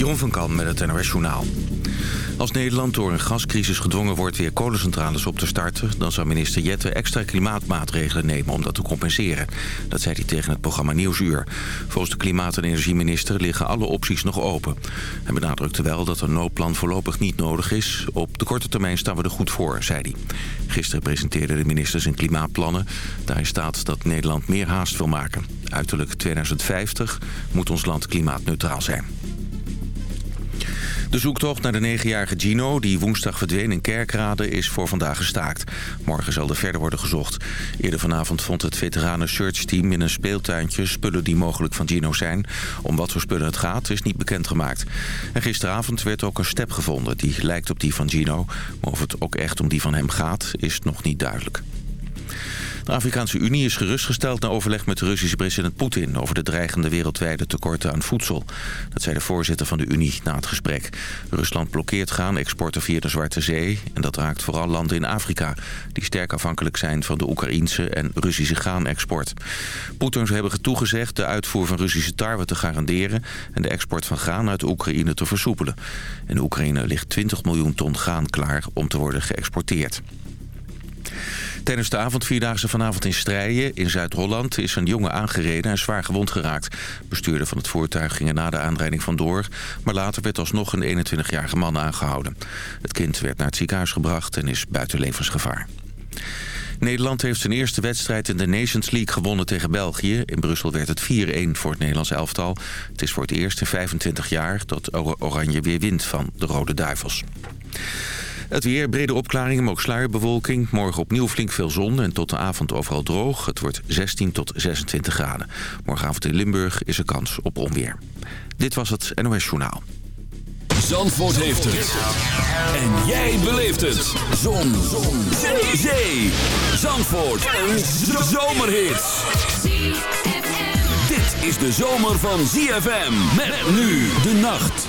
Jeroen van Kan met het NOS Journaal. Als Nederland door een gascrisis gedwongen wordt weer kolencentrales op te starten... dan zou minister Jette extra klimaatmaatregelen nemen om dat te compenseren. Dat zei hij tegen het programma Nieuwsuur. Volgens de klimaat- en energieminister liggen alle opties nog open. Hij benadrukte wel dat een noodplan voorlopig niet nodig is. Op de korte termijn staan we er goed voor, zei hij. Gisteren presenteerden de ministers hun klimaatplannen. Daarin staat dat Nederland meer haast wil maken. Uiterlijk 2050 moet ons land klimaatneutraal zijn. De zoektocht naar de negenjarige Gino, die woensdag verdween in Kerkrade, is voor vandaag gestaakt. Morgen zal er verder worden gezocht. Eerder vanavond vond het veteranen searchteam in een speeltuintje spullen die mogelijk van Gino zijn. Om wat voor spullen het gaat is niet bekendgemaakt. En gisteravond werd ook een step gevonden die lijkt op die van Gino. Maar of het ook echt om die van hem gaat, is nog niet duidelijk. De Afrikaanse Unie is gerustgesteld na overleg met Russische president Poetin... over de dreigende wereldwijde tekorten aan voedsel. Dat zei de voorzitter van de Unie na het gesprek. Rusland blokkeert graanexporten via de Zwarte Zee... en dat raakt vooral landen in Afrika... die sterk afhankelijk zijn van de Oekraïnse en Russische graanexport. Poetin zou hebben toegezegd de uitvoer van Russische tarwe te garanderen... en de export van graan uit Oekraïne te versoepelen. In Oekraïne ligt 20 miljoen ton graan klaar om te worden geëxporteerd. Tijdens de avondvierdaagse vanavond in Strijen in Zuid-Holland is een jongen aangereden en zwaar gewond geraakt. Bestuurder van het voertuig ging er na de aanrijding vandoor, maar later werd alsnog een 21-jarige man aangehouden. Het kind werd naar het ziekenhuis gebracht en is buiten levensgevaar. Nederland heeft zijn eerste wedstrijd in de Nations League gewonnen tegen België. In Brussel werd het 4-1 voor het Nederlands elftal. Het is voor het eerst in 25 jaar dat Oranje weer wint van de Rode Duivels. Het weer, brede opklaringen, maar ook sluierbewolking. Morgen opnieuw flink veel zon en tot de avond overal droog. Het wordt 16 tot 26 graden. Morgenavond in Limburg is er kans op onweer. Dit was het NOS Journaal. Zandvoort heeft het. En jij beleeft het. Zon. zon. Zee. Zee. Zandvoort. Een zomerhit. Dit is de zomer van ZFM. Met nu de nacht.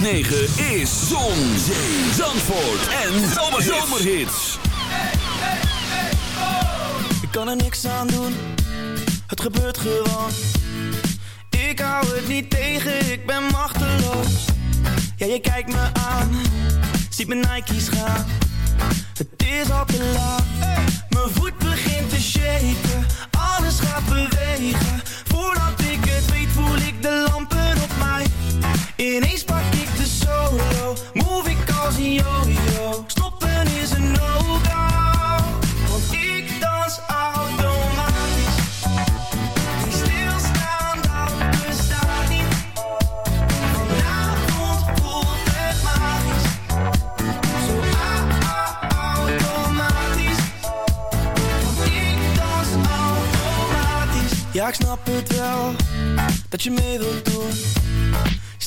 106.9 is Zon, Zee, Zandvoort en Zomerhits. Ik kan er niks aan doen, het gebeurt gewoon. Ik hou het niet tegen, ik ben machteloos. Ja, je kijkt me aan, ziet mijn Nike's gaan. Het is al te laat, mijn voet begint te shaken. Alles gaat bewegen, voordat ik het weet voel ik de lampen. Ineens Stoppen is een no-go. Want ik dans automatisch. Die stilstaan, dat bestaat niet. Vanavond voelt het magisch. Zo automatisch. Want ik dans automatisch. Ja, ik snap het wel, dat je mee wilt doen.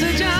message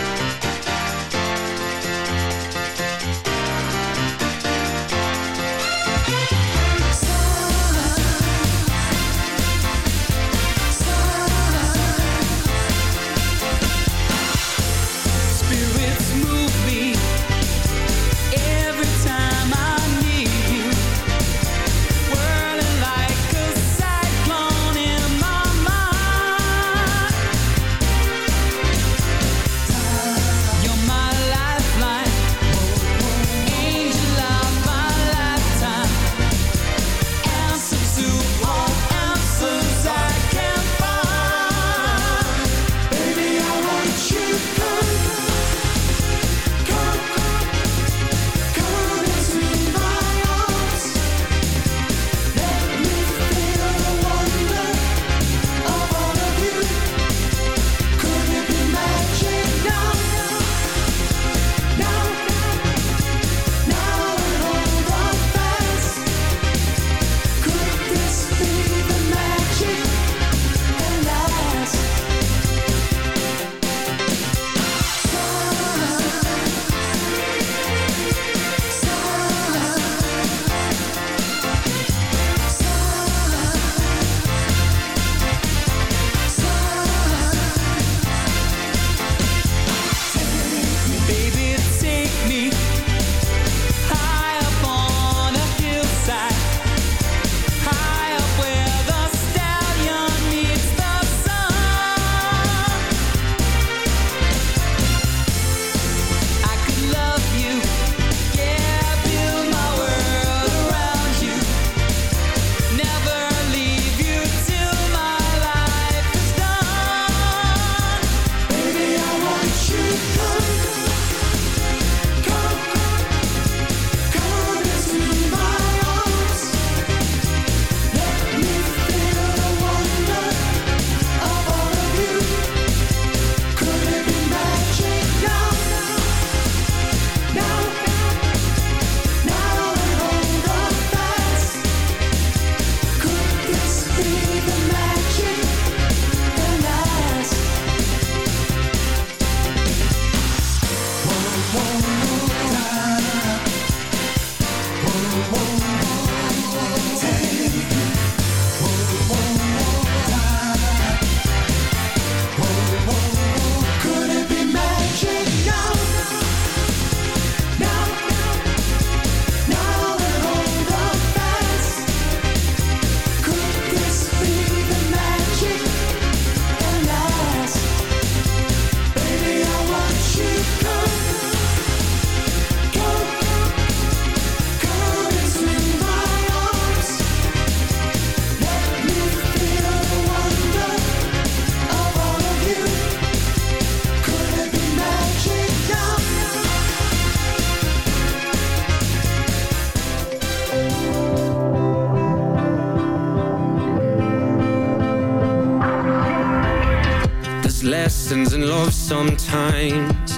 Sometimes.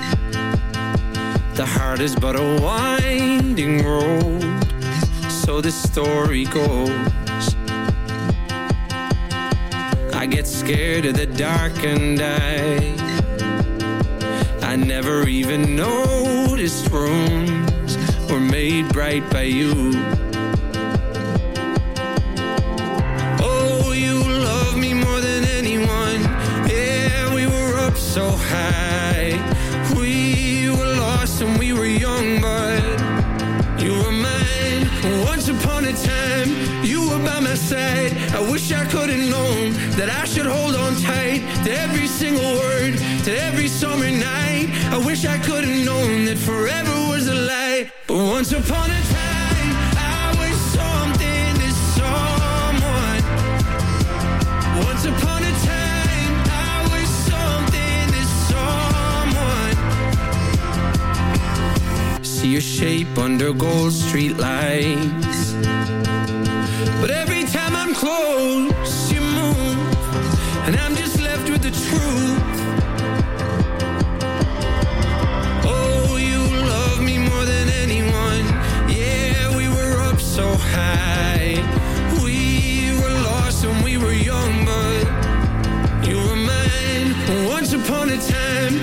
The heart is but a winding road So the story goes. I get scared of the dark and I I never even noticed rooms Were made bright by you so side I wish I could have known that I should hold on tight to every single word, to every summer night. I wish I could have known that forever was a lie. But once upon a your shape under gold street lights. But every time I'm close, you move And I'm just left with the truth. Oh, you love me more than anyone. Yeah, we were up so high. We were lost and we were young, but You were mine once upon a time.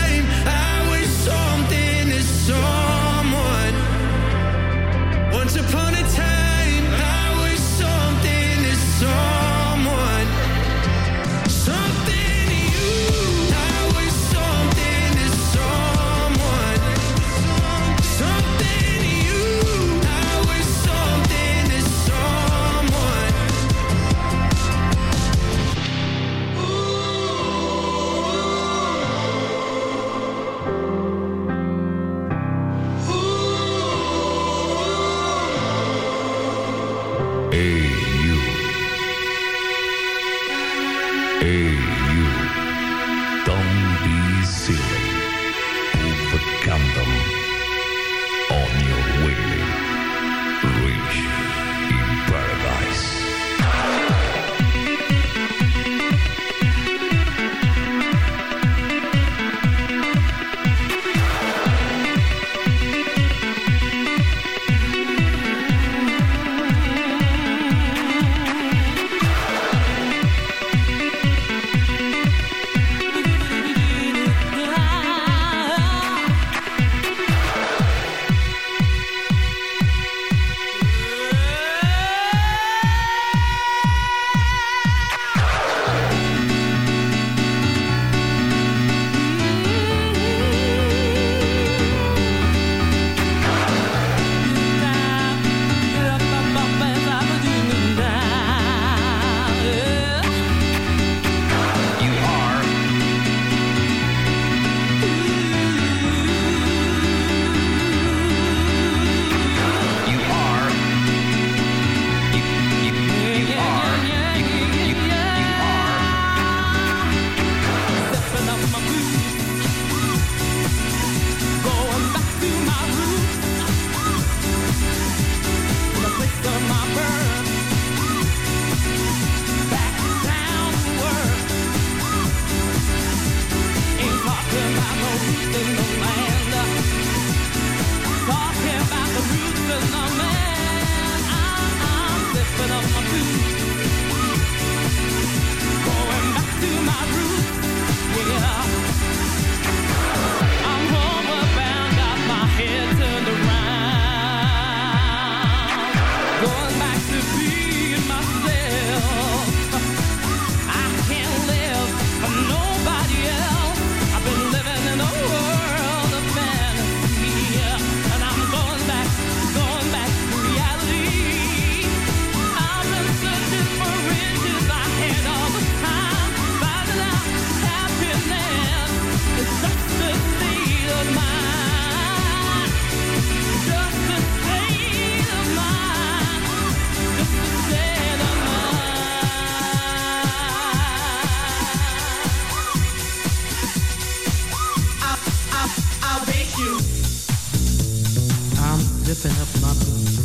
zipping up my boots.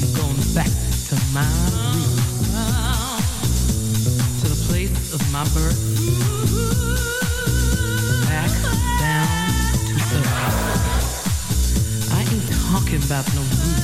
I'm going back to my roots, to the place of my birth. Back down to earth. I ain't talking about no roots.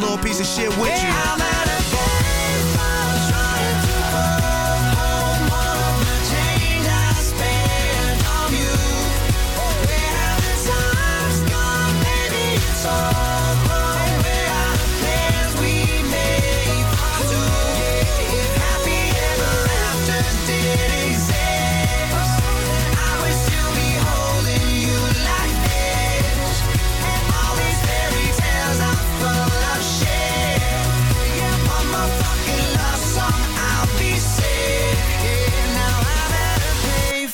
little piece of shit with you. I'm at a trying to home all of change I spent on you. Times gone? It's all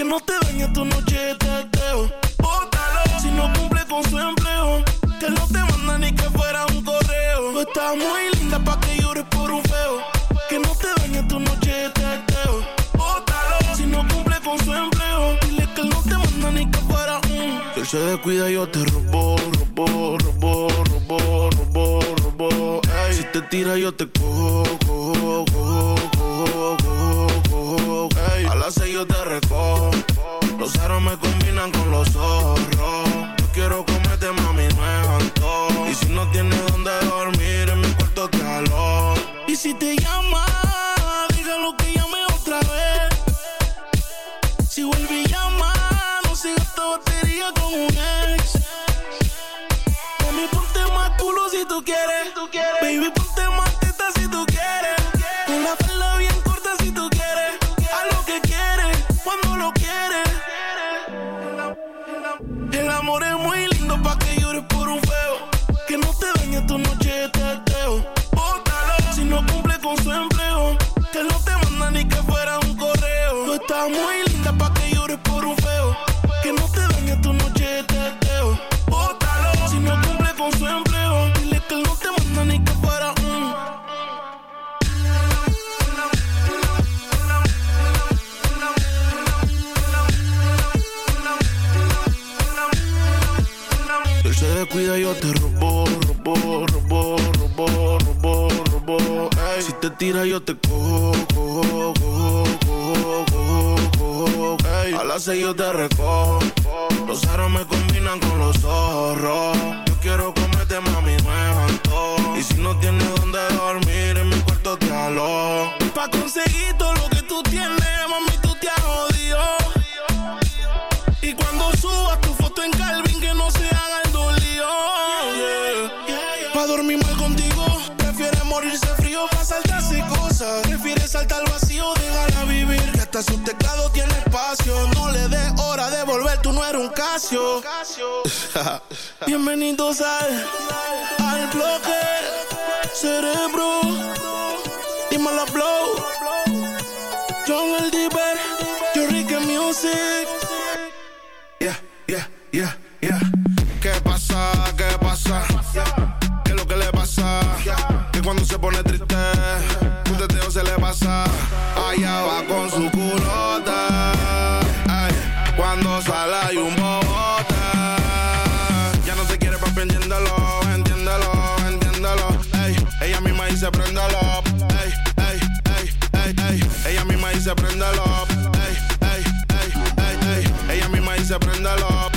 Que no te dañe tu noche de teteo. Bótalo si no cumple con su empleo. Que no te manda ni que fuera un correo. Tú estás muy linda pa' que llores por un feo. Que no te dañe tu noche de teteo. Bótalo si no cumple con su empleo. Dile que no te manda ni que fuera un. Si él se descuida, yo te robo, robo, robo, robo, robo, robo. Si te tira, yo te cojo mercado tiene espacio. No le des hora de volver, tú no eres un casio. Bienvenidos al, al bloque cerebro. Dime la blow. John el Diver, yo Ricky Music. Yeah, yeah, yeah, yeah. ¿Qué pasa? ¿Qué pasa? ¿Qué es lo que le pasa? Que cuando se pone triste, un teteo se le pasa. Allá va con su culo. dice prendalo up. Ey, ey, ey, ey, ey. Ella misma dice prendalo up. Ey, ey, ey, ey, ey. Ella misma dice prendalo up.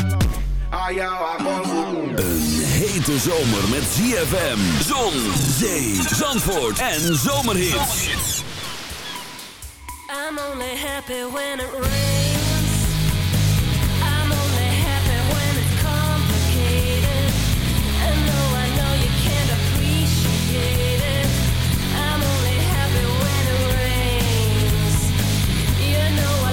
Allá va con su. Een hete zomer met ZFM, zon, zee, zandvoort en zomerhits. I'm only happy when it rains. know I